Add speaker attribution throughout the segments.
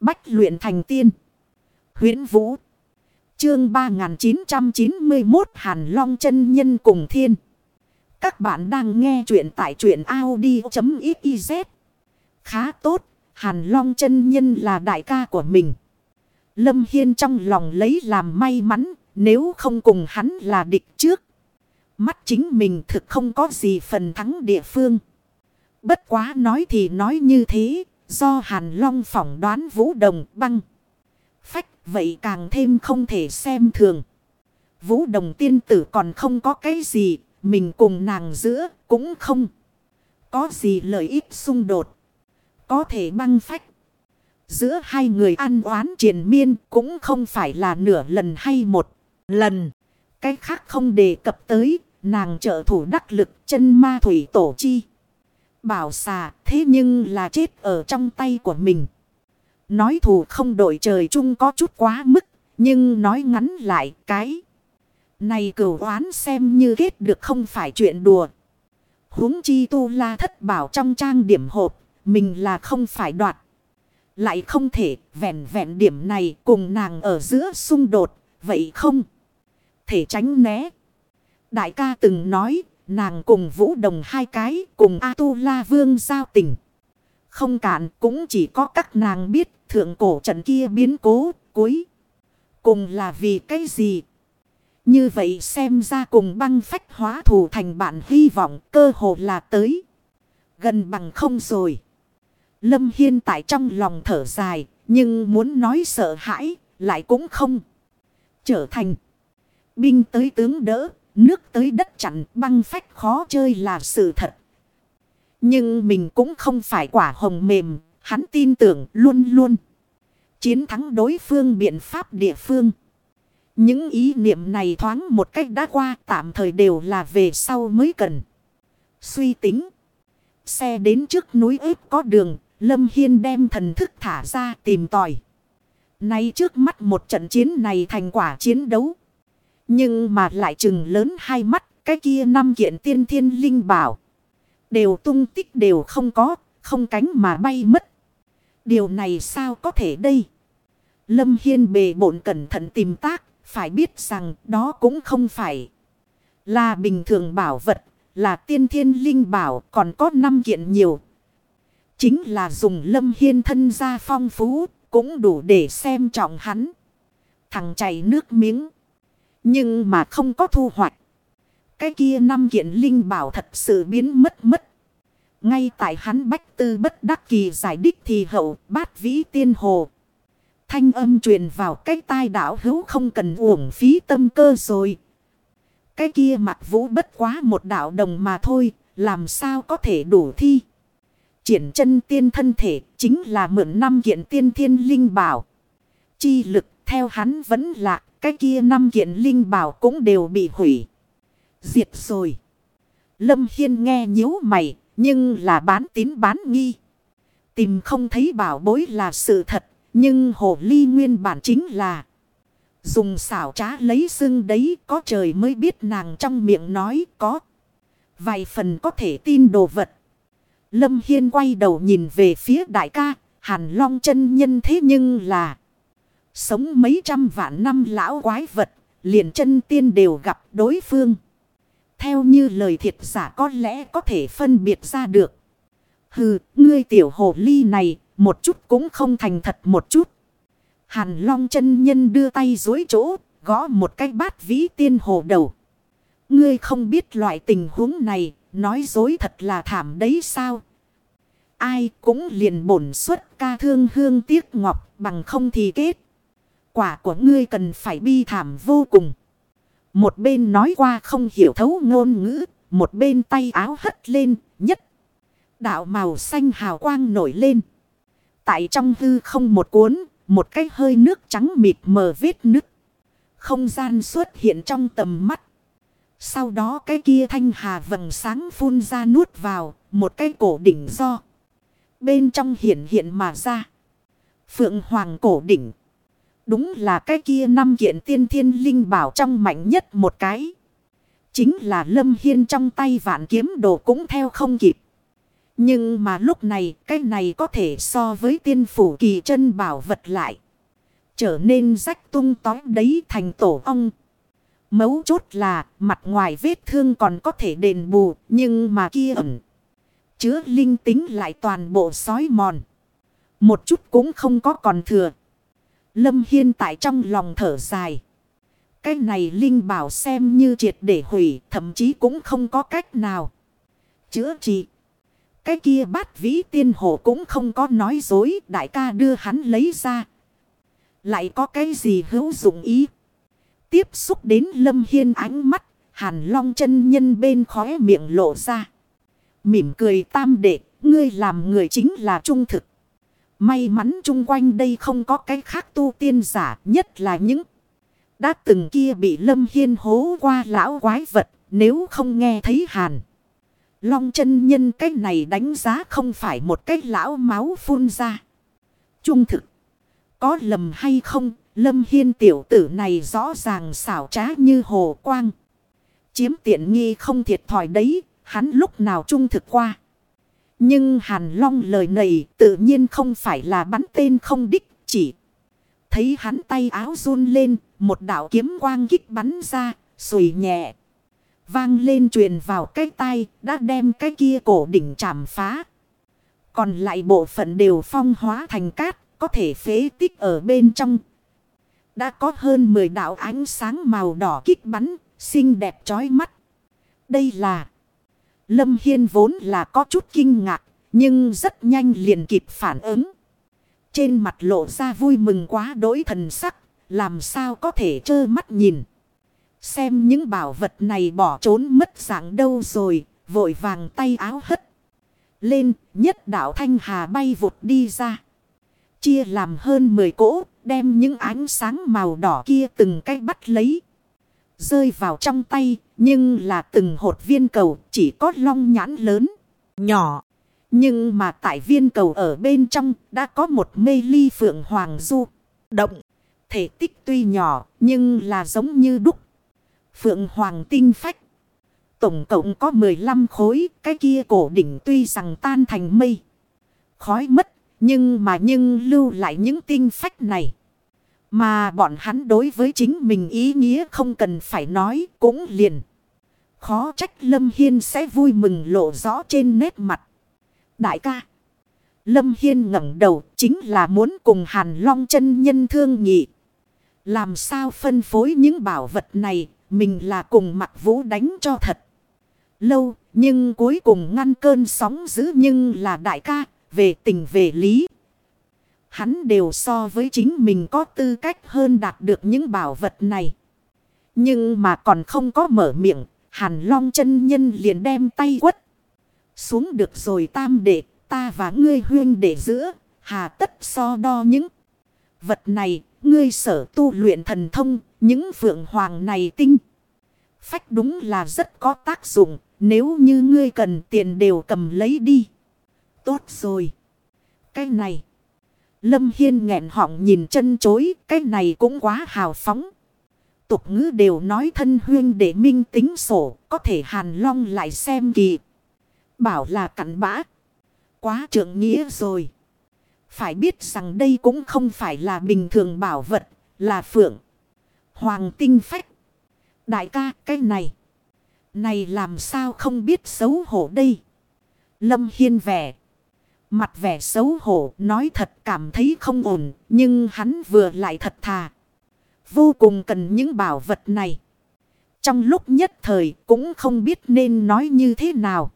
Speaker 1: Bách luyện thành tiên. huyễn Vũ. Chương 3991 Hàn Long chân nhân cùng thiên. Các bạn đang nghe truyện tại truyện Audi.xyz. Khá tốt, Hàn Long chân nhân là đại ca của mình. Lâm Hiên trong lòng lấy làm may mắn, nếu không cùng hắn là địch trước. Mắt chính mình thực không có gì phần thắng địa phương. Bất quá nói thì nói như thế, do Hàn Long phỏng đoán Vũ Đồng băng. Phách vậy càng thêm không thể xem thường. Vũ Đồng tiên tử còn không có cái gì, mình cùng nàng giữa cũng không có gì lợi ích xung đột. Có thể băng phách. Giữa hai người ăn oán triền miên cũng không phải là nửa lần hay một lần. Cái khác không đề cập tới, nàng trợ thủ đắc lực chân ma thủy tổ chi. Bảo xà, thế nhưng là chết ở trong tay của mình. Nói thù không đổi trời chung có chút quá mức. Nhưng nói ngắn lại cái. Này cửu oán xem như kết được không phải chuyện đùa. huống chi tu la thất bảo trong trang điểm hộp. Mình là không phải đoạt. Lại không thể vẹn vẹn điểm này cùng nàng ở giữa xung đột. Vậy không thể tránh né. Đại ca từng nói Nàng cùng Vũ Đồng hai cái cùng A-tu-la vương giao tình. Không cạn cũng chỉ có các nàng biết thượng cổ trận kia biến cố cuối. Cùng là vì cái gì? Như vậy xem ra cùng băng phách hóa thù thành bạn hy vọng cơ hồ là tới. Gần bằng không rồi. Lâm Hiên tại trong lòng thở dài. Nhưng muốn nói sợ hãi lại cũng không. Trở thành. Binh tới tướng đỡ Nước tới đất chặn, băng phách khó chơi là sự thật. Nhưng mình cũng không phải quả hồng mềm. Hắn tin tưởng luôn luôn. Chiến thắng đối phương biện pháp địa phương. Những ý niệm này thoáng một cách đã qua, tạm thời đều là về sau mới cần. Suy tính. Xe đến trước núi ếp có đường. Lâm Hiên đem thần thức thả ra tìm tòi. Nay trước mắt một trận chiến này thành quả chiến đấu. Nhưng mà lại chừng lớn hai mắt, cái kia năm kiện tiên thiên linh bảo. Đều tung tích đều không có, không cánh mà bay mất. Điều này sao có thể đây? Lâm Hiên bề bộn cẩn thận tìm tác, phải biết rằng đó cũng không phải là bình thường bảo vật, là tiên thiên linh bảo còn có năm kiện nhiều. Chính là dùng Lâm Hiên thân ra phong phú, cũng đủ để xem trọng hắn. Thằng chảy nước miếng. Nhưng mà không có thu hoạch. Cái kia năm kiện linh bảo thật sự biến mất mất. Ngay tại hắn bách tư bất đắc kỳ giải đích thì hậu bát vĩ tiên hồ. Thanh âm truyền vào cái tai đảo hữu không cần uổng phí tâm cơ rồi. Cái kia mặc vũ bất quá một đạo đồng mà thôi, làm sao có thể đủ thi. Triển chân tiên thân thể chính là mượn năm kiện tiên thiên linh bảo. Chi lực theo hắn vẫn lạc cái kia năm kiện linh bảo cũng đều bị hủy. Diệt rồi. Lâm Hiên nghe nhíu mày, nhưng là bán tín bán nghi. Tìm không thấy bảo bối là sự thật, nhưng hồ ly nguyên bản chính là. Dùng xảo trá lấy xưng đấy có trời mới biết nàng trong miệng nói có. Vài phần có thể tin đồ vật. Lâm Hiên quay đầu nhìn về phía đại ca, Hàn Long chân nhân thế nhưng là. Sống mấy trăm vạn năm lão quái vật, liền chân tiên đều gặp đối phương. Theo như lời thiệt giả có lẽ có thể phân biệt ra được. Hừ, ngươi tiểu hồ ly này, một chút cũng không thành thật một chút. Hàn long chân nhân đưa tay dối chỗ, gõ một cái bát vĩ tiên hồ đầu. Ngươi không biết loại tình huống này, nói dối thật là thảm đấy sao? Ai cũng liền bổn xuất ca thương hương tiếc ngọc bằng không thì kết. Quả của ngươi cần phải bi thảm vô cùng. Một bên nói qua không hiểu thấu ngôn ngữ. Một bên tay áo hất lên, nhất. Đạo màu xanh hào quang nổi lên. Tại trong hư không một cuốn. Một cái hơi nước trắng mịt mờ vết nứt. Không gian xuất hiện trong tầm mắt. Sau đó cái kia thanh hà vầng sáng phun ra nuốt vào. Một cái cổ đỉnh do. Bên trong hiện hiện mà ra. Phượng hoàng cổ đỉnh Đúng là cái kia năm kiện tiên thiên linh bảo trong mạnh nhất một cái. Chính là lâm hiên trong tay vạn kiếm đồ cũng theo không kịp. Nhưng mà lúc này, cái này có thể so với tiên phủ kỳ chân bảo vật lại. Trở nên rách tung tói đấy thành tổ ong. Mấu chốt là, mặt ngoài vết thương còn có thể đền bù, nhưng mà kia ẩn. Chứa linh tính lại toàn bộ sói mòn. Một chút cũng không có còn thừa. Lâm Hiên tại trong lòng thở dài. Cái này Linh bảo xem như triệt để hủy, thậm chí cũng không có cách nào. Chữa trị. Cái kia bát vĩ tiên Hổ cũng không có nói dối, đại ca đưa hắn lấy ra. Lại có cái gì hữu dụng ý. Tiếp xúc đến Lâm Hiên ánh mắt, hàn long chân nhân bên khóe miệng lộ ra. Mỉm cười tam đệ, ngươi làm người chính là trung thực. May mắn chung quanh đây không có cái khác tu tiên giả, nhất là những đã từng kia bị Lâm Hiên hố qua lão quái vật, nếu không nghe thấy hàn. Long chân nhân cái này đánh giá không phải một cái lão máu phun ra. Trung thực. Có lầm hay không, Lâm Hiên tiểu tử này rõ ràng xảo trá như hồ quang. Chiếm tiện nghi không thiệt thòi đấy, hắn lúc nào trung thực qua. Nhưng Hàn Long lời này tự nhiên không phải là bắn tên không đích, chỉ thấy hắn tay áo run lên, một đạo kiếm quang kích bắn ra, sùi nhẹ. Vang lên truyền vào cái tay, đã đem cái kia cổ đỉnh chạm phá. Còn lại bộ phận đều phong hóa thành cát, có thể phế tích ở bên trong. Đã có hơn 10 đạo ánh sáng màu đỏ kích bắn, xinh đẹp chói mắt. Đây là... Lâm Hiên vốn là có chút kinh ngạc, nhưng rất nhanh liền kịp phản ứng. Trên mặt lộ ra vui mừng quá đối thần sắc, làm sao có thể trơ mắt nhìn. Xem những bảo vật này bỏ trốn mất dạng đâu rồi, vội vàng tay áo hất. Lên, nhất đạo thanh hà bay vụt đi ra. Chia làm hơn 10 cỗ, đem những ánh sáng màu đỏ kia từng cái bắt lấy. Rơi vào trong tay, nhưng là từng hột viên cầu chỉ có long nhãn lớn, nhỏ. Nhưng mà tại viên cầu ở bên trong đã có một mê ly phượng hoàng du. Động, thể tích tuy nhỏ nhưng là giống như đúc. Phượng hoàng tinh phách. Tổng cộng có 15 khối, cái kia cổ đỉnh tuy rằng tan thành mây. Khói mất, nhưng mà nhưng lưu lại những tinh phách này. Mà bọn hắn đối với chính mình ý nghĩa không cần phải nói cũng liền. Khó trách Lâm Hiên sẽ vui mừng lộ rõ trên nét mặt. Đại ca. Lâm Hiên ngẩng đầu chính là muốn cùng Hàn Long chân nhân thương nhị. Làm sao phân phối những bảo vật này, mình là cùng mặt vũ đánh cho thật. Lâu, nhưng cuối cùng ngăn cơn sóng dữ nhưng là đại ca, về tình về lý. Hắn đều so với chính mình có tư cách hơn đạt được những bảo vật này. Nhưng mà còn không có mở miệng, Hàn Long chân nhân liền đem tay quất. Xuống được rồi tam đệ, ta và ngươi huyên đệ giữa, hà tất so đo những vật này, ngươi sở tu luyện thần thông, những phượng hoàng này tinh. Phách đúng là rất có tác dụng, nếu như ngươi cần tiền đều cầm lấy đi. Tốt rồi. Cái này. Lâm Hiên nghẹn họng nhìn chân chối, cái này cũng quá hào phóng. Tục ngữ đều nói thân huyên để minh tính sổ, có thể hàn long lại xem kỳ. Bảo là cặn bã. Quá trượng nghĩa rồi. Phải biết rằng đây cũng không phải là bình thường bảo vật, là phượng. Hoàng tinh phách. Đại ca cái này. Này làm sao không biết xấu hổ đây. Lâm Hiên vẻ. Mặt vẻ xấu hổ nói thật cảm thấy không ổn. Nhưng hắn vừa lại thật thà. Vô cùng cần những bảo vật này. Trong lúc nhất thời cũng không biết nên nói như thế nào.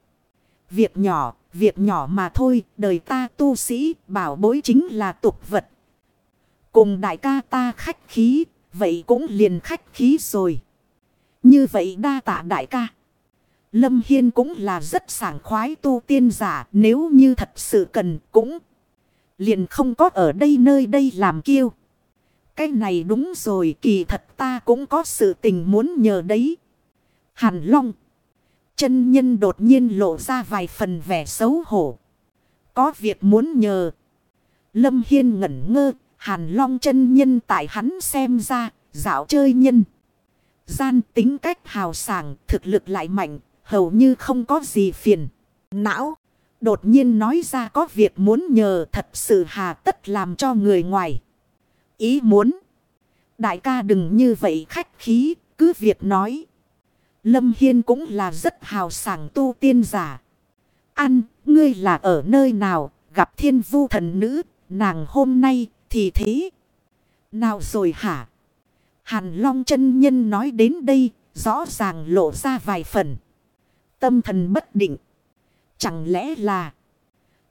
Speaker 1: Việc nhỏ, việc nhỏ mà thôi, đời ta tu sĩ, bảo bối chính là tục vật. Cùng đại ca ta khách khí, vậy cũng liền khách khí rồi. Như vậy đa tạ đại ca. Lâm Hiên cũng là rất sảng khoái tu tiên giả, nếu như thật sự cần cũng liền không có ở đây nơi đây làm kiêu. Cái này đúng rồi, kỳ thật ta cũng có sự tình muốn nhờ đấy. Hàn Long. Chân nhân đột nhiên lộ ra vài phần vẻ xấu hổ. Có việc muốn nhờ. Lâm Hiên ngẩn ngơ. Hàn Long chân nhân tại hắn xem ra. Dạo chơi nhân. Gian tính cách hào sảng. Thực lực lại mạnh. Hầu như không có gì phiền. Não. Đột nhiên nói ra có việc muốn nhờ thật sự hà tất làm cho người ngoài. Ý muốn. Đại ca đừng như vậy khách khí, cứ việc nói. Lâm Hiên cũng là rất hào sảng tu tiên giả. Ăn, ngươi là ở nơi nào, gặp thiên vu thần nữ, nàng hôm nay thì thế. Nào rồi hả? Hàn Long chân nhân nói đến đây, rõ ràng lộ ra vài phần. Tâm thần bất định. Chẳng lẽ là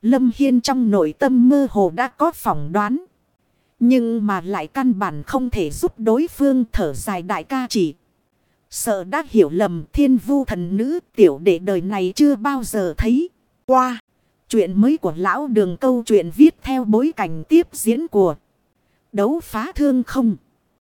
Speaker 1: Lâm Hiên trong nội tâm mơ hồ đã có phỏng đoán. Nhưng mà lại căn bản không thể giúp đối phương thở dài đại ca chỉ. Sợ đã hiểu lầm thiên vu thần nữ tiểu đệ đời này chưa bao giờ thấy. Qua. Chuyện mới của lão đường câu chuyện viết theo bối cảnh tiếp diễn của đấu phá thương không.